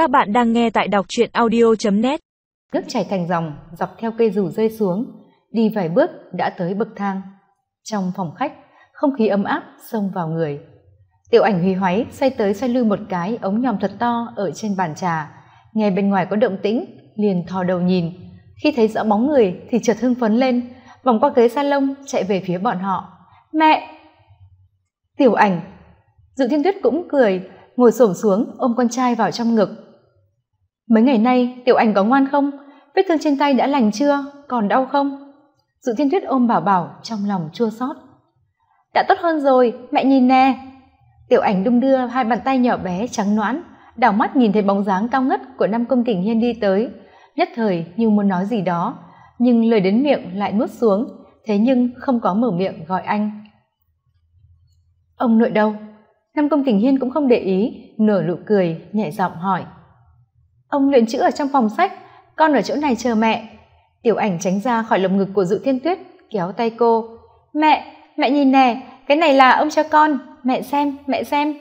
Các bạn đang nghe tại đọc truyện audio.net Nước chảy thành dòng dọc theo cây rủ rơi xuống, đi vài bước đã tới bậc thang. Trong phòng khách, không khí ấm áp xông vào người. Tiểu ảnh huy hoáy xoay tới xoay lui một cái ống nhòm thật to ở trên bàn trà. Nghe bên ngoài có động tĩnh, liền thò đầu nhìn. Khi thấy rõ bóng người thì chợt hưng phấn lên, vòng qua ghế salon chạy về phía bọn họ. Mẹ! Tiểu ảnh! Dự thiên tuyết cũng cười, ngồi xổm xuống ôm con trai vào trong ngực mấy ngày nay, tiểu ảnh có ngoan không? Vết thương trên tay đã lành chưa? Còn đau không? Dự thiên tuyết ôm bảo bảo trong lòng chua xót. Đã tốt hơn rồi, mẹ nhìn nè. Tiểu ảnh đung đưa hai bàn tay nhỏ bé trắng noãn đảo mắt nhìn thấy bóng dáng cao ngất của năm công kình hiên đi tới. Nhất thời như muốn nói gì đó, nhưng lời đến miệng lại nuốt xuống, thế nhưng không có mở miệng gọi anh. Ông nội đâu? Năm công kình hiên cũng không để ý, nở nụ cười, nhẹ giọng hỏi ông luyện chữ ở trong phòng sách, con ở chỗ này chờ mẹ. Tiểu ảnh tránh ra khỏi lồng ngực của dự thiên tuyết, kéo tay cô. Mẹ mẹ nhìn nè, cái này là ông cho con. Mẹ xem mẹ xem.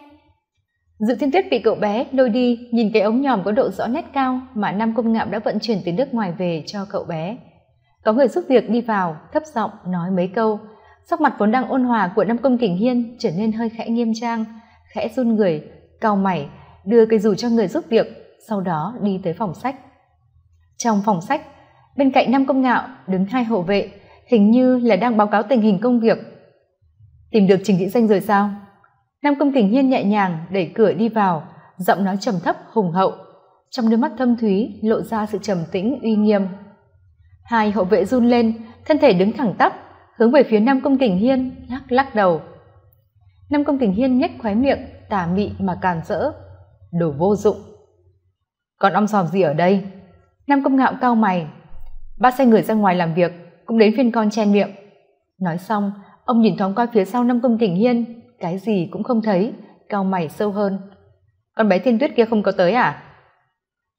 Dự thiên tuyết bị cậu bé lôi đi, nhìn cái ống nhòm có độ rõ nét cao mà nam công ngạo đã vận chuyển từ nước ngoài về cho cậu bé. Có người giúp việc đi vào, thấp giọng nói mấy câu. Sắc mặt vốn đang ôn hòa của nam công kình hiên trở nên hơi khẽ nghiêm trang, khẽ run người, cau mày, đưa cây dù cho người giúp việc sau đó đi tới phòng sách. Trong phòng sách, bên cạnh năm công ngạo đứng hai hộ vệ, hình như là đang báo cáo tình hình công việc. Tìm được trình thị danh rồi sao? Nam công kình hiên nhẹ nhàng đẩy cửa đi vào, giọng nói trầm thấp, hùng hậu. Trong đôi mắt thâm thúy lộ ra sự trầm tĩnh, uy nghiêm. Hai hộ vệ run lên, thân thể đứng thẳng tắp, hướng về phía nam công kình hiên, lắc lắc đầu. Nam công kình hiên nhếch khóe miệng, tà mị mà càn rỡ. Đồ vô dụng còn om sòm gì ở đây? Nam công ngạo cao mày. Ba sai người ra ngoài làm việc, cũng đến phiên con chen miệng. Nói xong, ông nhìn thoáng qua phía sau năm công tỉnh hiên, cái gì cũng không thấy cao mày sâu hơn. Con bé thiên tuyết kia không có tới à?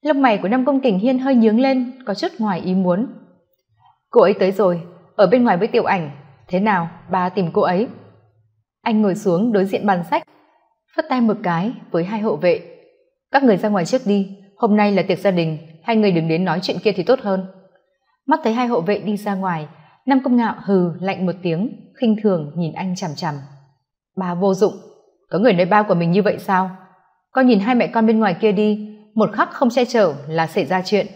Lông mày của năm công kình hiên hơi nhướng lên, có chút ngoài ý muốn. Cô ấy tới rồi, ở bên ngoài với tiểu ảnh. Thế nào ba tìm cô ấy? Anh ngồi xuống đối diện bàn sách, phất tay một cái với hai hộ vệ. Các người ra ngoài trước đi hôm nay là tiệc gia đình, hai người đừng đến nói chuyện kia thì tốt hơn. Mắt thấy hai hộ vệ đi ra ngoài, nam công ngạo hừ lạnh một tiếng, khinh thường nhìn anh chằm chằm. Ba vô dụng, có người nơi ba của mình như vậy sao? Con nhìn hai mẹ con bên ngoài kia đi, một khắc không che chở là xảy ra chuyện.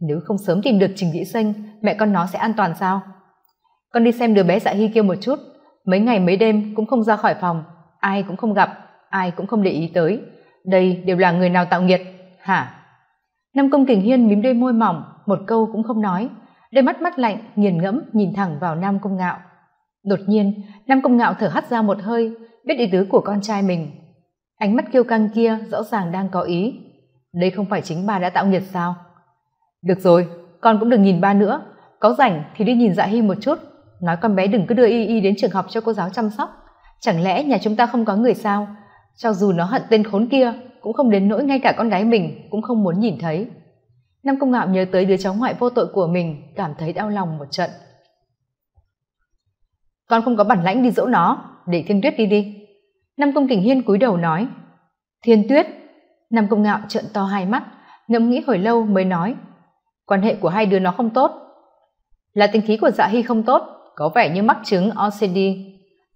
Nếu không sớm tìm được trình dĩ sinh mẹ con nó sẽ an toàn sao? Con đi xem đứa bé dạ hy kia một chút, mấy ngày mấy đêm cũng không ra khỏi phòng, ai cũng không gặp, ai cũng không để ý tới. Đây đều là người nào tạo nghiệt? Hả? Nam công kình hiên mím đôi môi mỏng, một câu cũng không nói. Đôi mắt mắt lạnh, nghiền ngẫm, nhìn thẳng vào nam công ngạo. Đột nhiên, nam công ngạo thở hắt ra một hơi, biết ý tứ của con trai mình. Ánh mắt kiêu căng kia rõ ràng đang có ý. Đây không phải chính bà đã tạo nghiệt sao? Được rồi, con cũng đừng nhìn ba nữa. Có rảnh thì đi nhìn dạ hy một chút. Nói con bé đừng cứ đưa y y đến trường học cho cô giáo chăm sóc. Chẳng lẽ nhà chúng ta không có người sao? Cho dù nó hận tên khốn kia cũng không đến nỗi ngay cả con gái mình cũng không muốn nhìn thấy. Nam công ngạo nhớ tới đứa cháu ngoại vô tội của mình, cảm thấy đau lòng một trận. Con không có bản lãnh đi dỗ nó, để thiên tuyết đi đi. Nam công kình hiên cúi đầu nói. Thiên tuyết? Nam công ngạo trợn to hai mắt, ngẫm nghĩ hồi lâu mới nói. Quan hệ của hai đứa nó không tốt. Là tình khí của dạ hy không tốt, có vẻ như mắc chứng ocd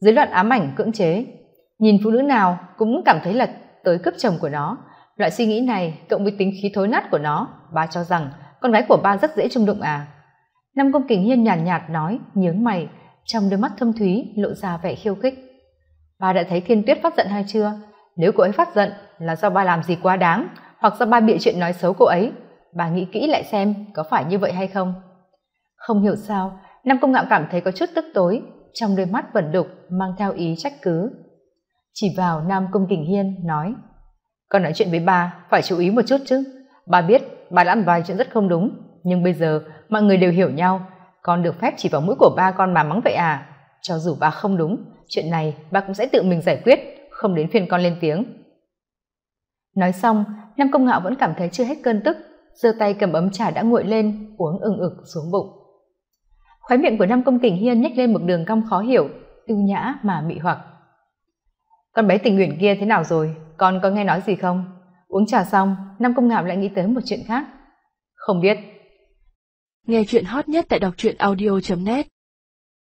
dưới loạn ám ảnh cưỡng chế. Nhìn phụ nữ nào cũng cảm thấy là tới cướp chồng của nó. Loại suy nghĩ này cộng với tính khí thối nát của nó ba cho rằng con gái của ba rất dễ trung đụng à. Năm công kình hiên nhàn nhạt, nhạt nói nhướng mày trong đôi mắt thâm thúy lộ ra vẻ khiêu khích. Ba đã thấy thiên tuyết phát giận hay chưa? Nếu cô ấy phát giận là do ba làm gì quá đáng hoặc do ba bịa chuyện nói xấu cô ấy? Bà nghĩ kỹ lại xem có phải như vậy hay không? Không hiểu sao nam công ngạo cảm thấy có chút tức tối trong đôi mắt vẩn đục mang theo ý trách cứ chỉ vào nam công kình hiên, nói, con nói chuyện với ba, phải chú ý một chút chứ. Ba biết, ba đã làm vài chuyện rất không đúng. Nhưng bây giờ, mọi người đều hiểu nhau. Con được phép chỉ vào mũi của ba con mà mắng vậy à? Cho dù ba không đúng, chuyện này ba cũng sẽ tự mình giải quyết, không đến phiên con lên tiếng. Nói xong, nam công ngạo vẫn cảm thấy chưa hết cơn tức, giơ tay cầm ấm trà đã nguội lên, uống ừng ực xuống bụng. Khóe miệng của nam công kình hiên nhếch lên một đường cong khó hiểu, ưu nhã mà mị hoặc con bé tình nguyện kia thế nào rồi? Con có nghe nói gì không? Uống trà xong, nam công ngạo lại nghĩ tới một chuyện khác. Không biết. Nghe chuyện hot nhất tại đọc truyện audio net.